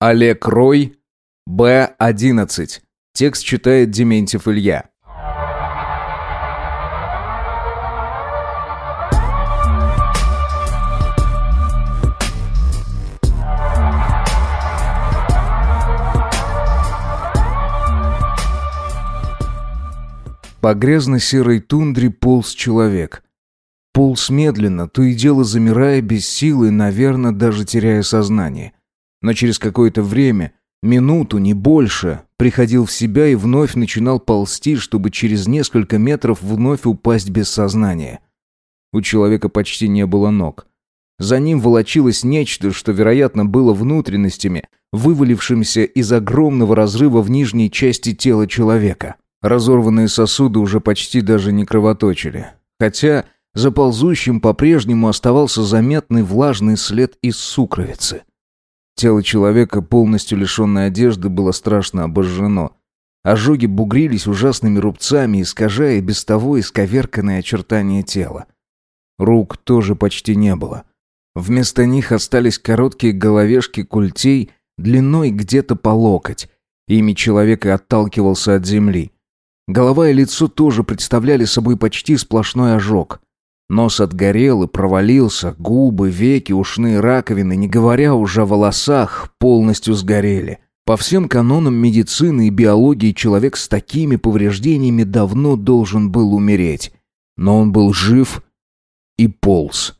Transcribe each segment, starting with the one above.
Олег Рой, Б-11. Текст читает Дементьев Илья. По грязно-серой тундре полз человек. Полз медленно, то и дело замирая без силы, наверное, даже теряя сознание. Но через какое-то время, минуту, не больше, приходил в себя и вновь начинал ползти, чтобы через несколько метров вновь упасть без сознания. У человека почти не было ног. За ним волочилось нечто, что, вероятно, было внутренностями, вывалившимся из огромного разрыва в нижней части тела человека. Разорванные сосуды уже почти даже не кровоточили. Хотя за ползущим по-прежнему оставался заметный влажный след из сукровицы. Тело человека, полностью лишенное одежды, было страшно обожжено. Ожоги бугрились ужасными рубцами, искажая без того исковерканные очертания тела. Рук тоже почти не было. Вместо них остались короткие головешки культей длиной где-то по локоть. Ими человек и отталкивался от земли. Голова и лицо тоже представляли собой почти сплошной ожог. Нос отгорел и провалился, губы, веки, ушные раковины, не говоря уже о волосах, полностью сгорели. По всем канонам медицины и биологии человек с такими повреждениями давно должен был умереть. Но он был жив и полз.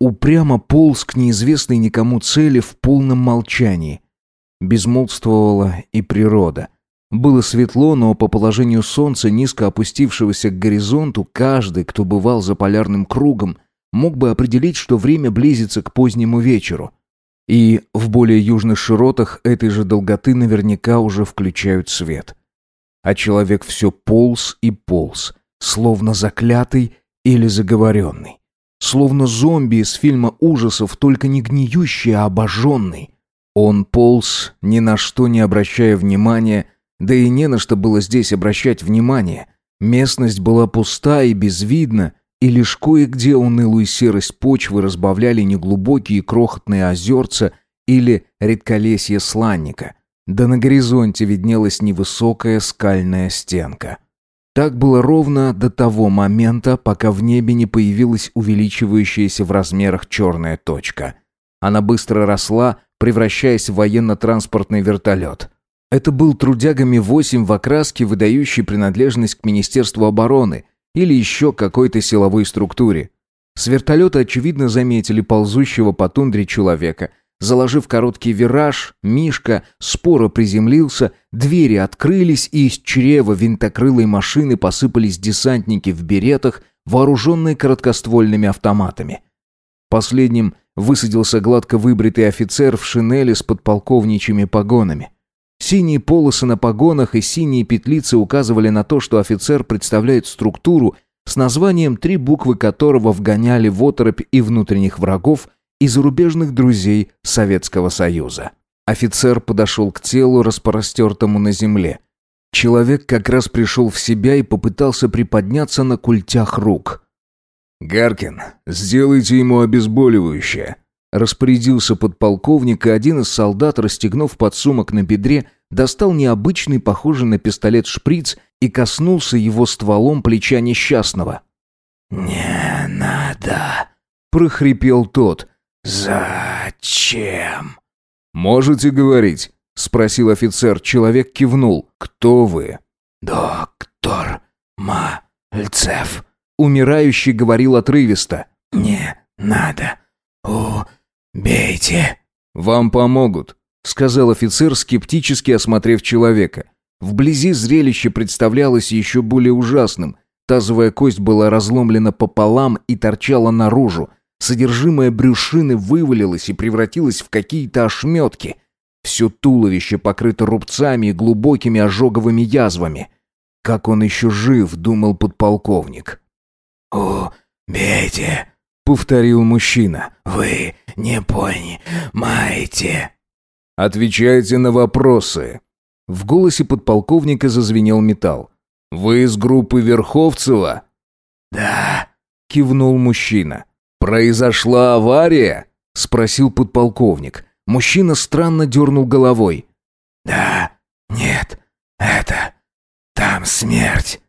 Упрямо полз к неизвестной никому цели в полном молчании. Безмолвствовала и природа. Было светло, но по положению солнца, низко опустившегося к горизонту, каждый, кто бывал за полярным кругом, мог бы определить, что время близится к позднему вечеру. И в более южных широтах этой же долготы наверняка уже включают свет. А человек все полз и полз, словно заклятый или заговоренный. Словно зомби из фильма ужасов, только не гниющий, а обожженный. Он полз, ни на что не обращая внимания, да и не на что было здесь обращать внимание. Местность была пуста и безвидна, и лишь кое-где унылую серость почвы разбавляли неглубокие крохотные озерца или редколесье сланника. Да на горизонте виднелась невысокая скальная стенка. Так было ровно до того момента, пока в небе не появилась увеличивающаяся в размерах черная точка. Она быстро росла, превращаясь в военно-транспортный вертолет. Это был трудягами 8 в окраске, выдающий принадлежность к Министерству обороны или еще какой-то силовой структуре. С вертолета, очевидно, заметили ползущего по тундре человека. Заложив короткий вираж, Мишка споро приземлился, двери открылись, и из чрева винтокрылой машины посыпались десантники в беретах, вооруженные короткоствольными автоматами. Последним высадился гладко выбритый офицер в шинели с подполковничьими погонами. Синие полосы на погонах и синие петлицы указывали на то, что офицер представляет структуру, с названием три буквы которого вгоняли в оторопь и внутренних врагов, и зарубежных друзей Советского Союза. Офицер подошел к телу, распростертому на земле. Человек как раз пришел в себя и попытался приподняться на культях рук. «Гаркин, сделайте ему обезболивающее», Распорядился подполковник, и один из солдат, расстегнув подсумок на бедре, достал необычный, похожий на пистолет шприц и коснулся его стволом плеча несчастного. «Не надо!» — прохрипел тот. «Зачем?» «Можете говорить?» — спросил офицер. Человек кивнул. «Кто вы?» «Доктор Мальцев», — умирающий говорил отрывисто. «Не надо. У «Бейте!» «Вам помогут», — сказал офицер, скептически осмотрев человека. Вблизи зрелище представлялось еще более ужасным. Тазовая кость была разломлена пополам и торчала наружу. Содержимое брюшины вывалилось и превратилось в какие-то ошметки. Все туловище покрыто рубцами и глубокими ожоговыми язвами. «Как он еще жив?» — думал подполковник. «Убейте!» — повторил мужчина. «Вы не понимаете». «Отвечайте на вопросы». В голосе подполковника зазвенел металл. «Вы из группы Верховцева?» «Да», — кивнул мужчина. «Произошла авария?» — спросил подполковник. Мужчина странно дернул головой. Да, нет, это... Там смерть.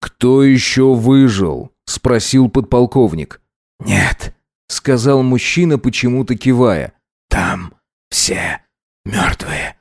«Кто еще выжил?» — спросил подполковник. Нет, — сказал мужчина, почему-то кивая. там все мертвые.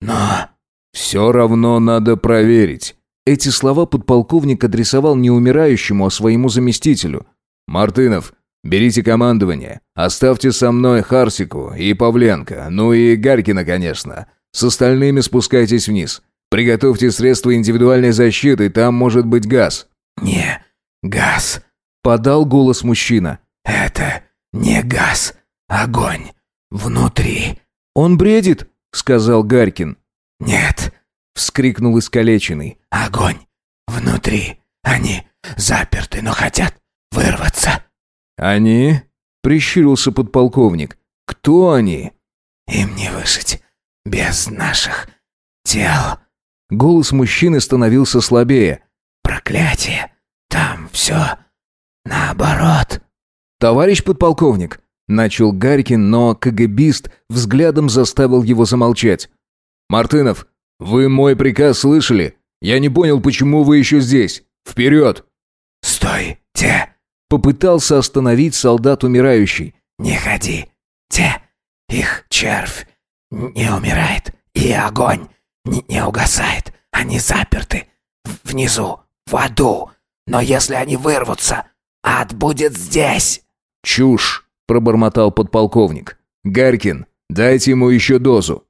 Но... «Все равно надо проверить». Эти слова подполковник адресовал не умирающему, а своему заместителю. «Мартынов, берите командование. Оставьте со мной Харсику и Павленко, ну и Гарькина, конечно. С остальными спускайтесь вниз. Приготовьте средства индивидуальной защиты, там может быть газ». Не газ. Подал голос мужчина. Это не газ. Огонь. Внутри. «Он бредит», — сказал Гарькин. Нет, Вскрикнул искалеченный. огонь. Внутри. Они заперты, но хотят вырваться. «Они?» — прищурился подполковник. «Кто они?» Им не выжить. Без наших тел. Голос мужчины становился слабее. Проклятие. Там все наоборот. «Товарищ подполковник!» — начал Гарькин, но КГБист взглядом заставил его замолчать. «Мартынов, вы мой приказ слышали? Я не понял, почему вы еще здесь. Вперед!» Стойте. Попытался остановить солдат умирающий. Не ходи. Те. Их червь не умирает. И огонь не, не угасает. Они заперты. Внизу. В аду. Но если они вырвутся, ад будет здесь. «Чушь!» — пробормотал подполковник. «Гарькин, дайте ему еще дозу».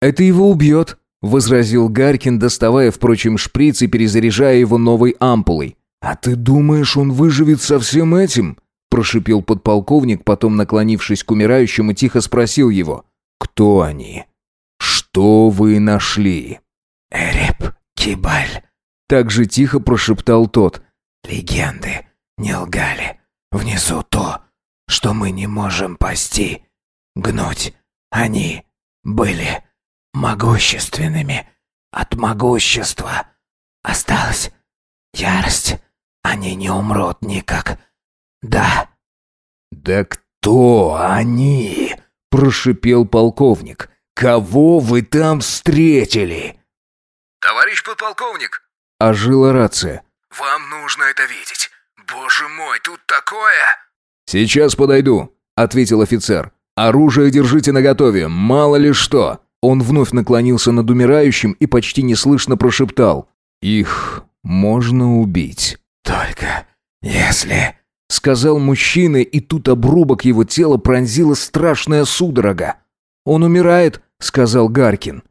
«Это его убьет», — возразил Гарькин, доставая, впрочем, шприц и перезаряжая его новой ампулой. «А ты думаешь, он выживет со всем этим?» — прошипел подполковник, потом, наклонившись к умирающему, тихо спросил его. «Кто они? Что вы нашли?» Эреб Кибаль. Так же тихо прошептал тот. Легенды не лгали. Внизу то, что мы не можем пасти. Гнуть. Они были могущественными. От могущества осталась ярость. Они не умрут никак. Да, «Да кто они?» – прошипел полковник. «Кого вы там встретили?» «Товарищ подполковник, Ожила рация. вам нужно это видеть. Боже мой, тут такое!» «Сейчас подойду», — ответил офицер. «Оружие держите наготове, мало ли что». Он вновь наклонился над умирающим и почти неслышно прошептал. «Их можно убить», «Только если...» — сказал мужчина, и тут обрубок его тела пронзила страшная судорога. «Он умирает», — сказал Гаркин.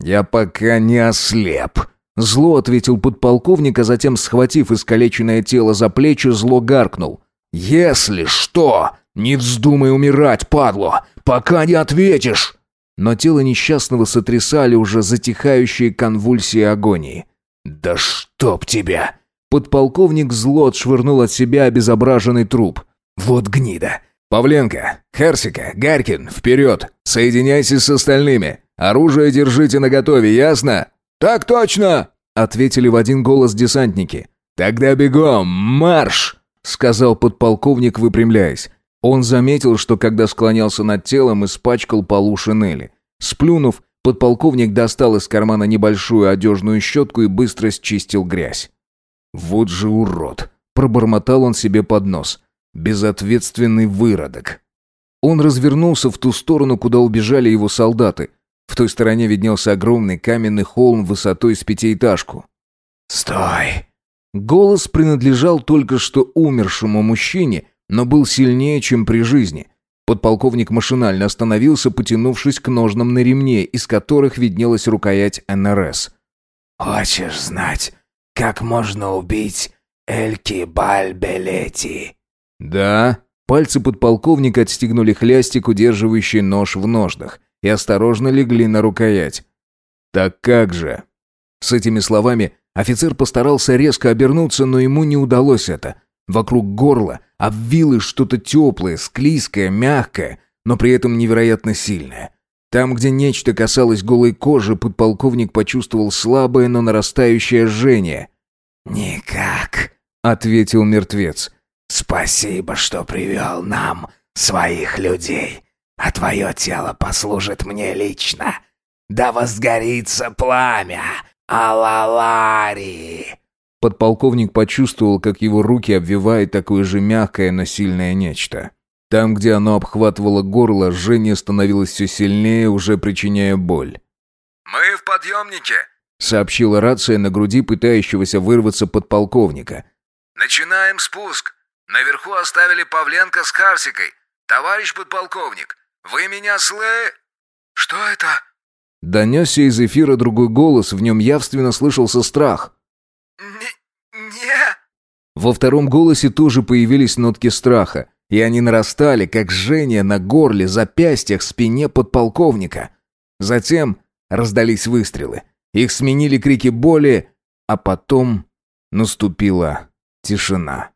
«Я пока не ослеп», — зло ответил подполковник, а затем, схватив искалеченное тело за плечи, зло гаркнул. «Если что, не вздумай умирать, падло, пока не ответишь!» Но тело несчастного сотрясали уже затихающие конвульсии агонии. «Да чтоб тебя!» Подполковник зло отшвырнул от себя обезображенный труп. «Вот гнида! Павленко, Херсика, Гарькин, вперед! Соединяйтесь с остальными! Оружие держите наготове, ясно?» «Так точно!» — ответили в один голос десантники. «Тогда бегом, марш!» — сказал подполковник, выпрямляясь. Он заметил, что когда склонялся над телом, испачкал полу шинели. Сплюнув, подполковник достал из кармана небольшую одежную щетку и быстро счистил грязь. «Вот же урод!» — пробормотал он себе под нос. «Безответственный выродок!» Он развернулся в ту сторону, куда убежали его солдаты. В той стороне виднелся огромный каменный холм высотой с пятиэтажку. «Стой!» Голос принадлежал только что умершему мужчине, но был сильнее, чем при жизни. Подполковник машинально остановился, потянувшись к ножнам на ремне, из которых виднелась рукоять НРС. «Хочешь знать, как можно убить Эльки Бальбелети?» «Да». Пальцы подполковника отстегнули хлястик, удерживающий нож в ножнах, и осторожно легли на рукоять. «Так как же?» С этими словами офицер постарался резко обернуться, но ему не удалось это. Вокруг горла обвилось что-то теплое, склизкое, мягкое, но при этом невероятно сильное. Там, где нечто касалось голой кожи, подполковник почувствовал слабое, но нарастающее жжение. «Никак. — ответил мертвец. Спасибо, что привел нам своих людей. А твое тело послужит мне лично. Да возгорится пламя, Алалари!» Подполковник почувствовал, как его руки обвивает такое же мягкое, но сильное нечто. Там, где оно обхватывало горло, жжение становилось все сильнее, уже причиняя боль. «Мы в подъемнике», — сообщила рация на груди пытающегося вырваться подполковника. «Начинаем спуск. Наверху оставили Павленко с Карсикой. Товарищ подполковник, вы меня слы...» «Что это?» Донесся из эфира другой голос, в нем явственно слышался страх. «Не... не...» Во втором голосе тоже появились нотки страха и они нарастали, как жжение на горле, запястьях, спине подполковника. Затем раздались выстрелы. Их сменили крики боли, а потом наступила тишина.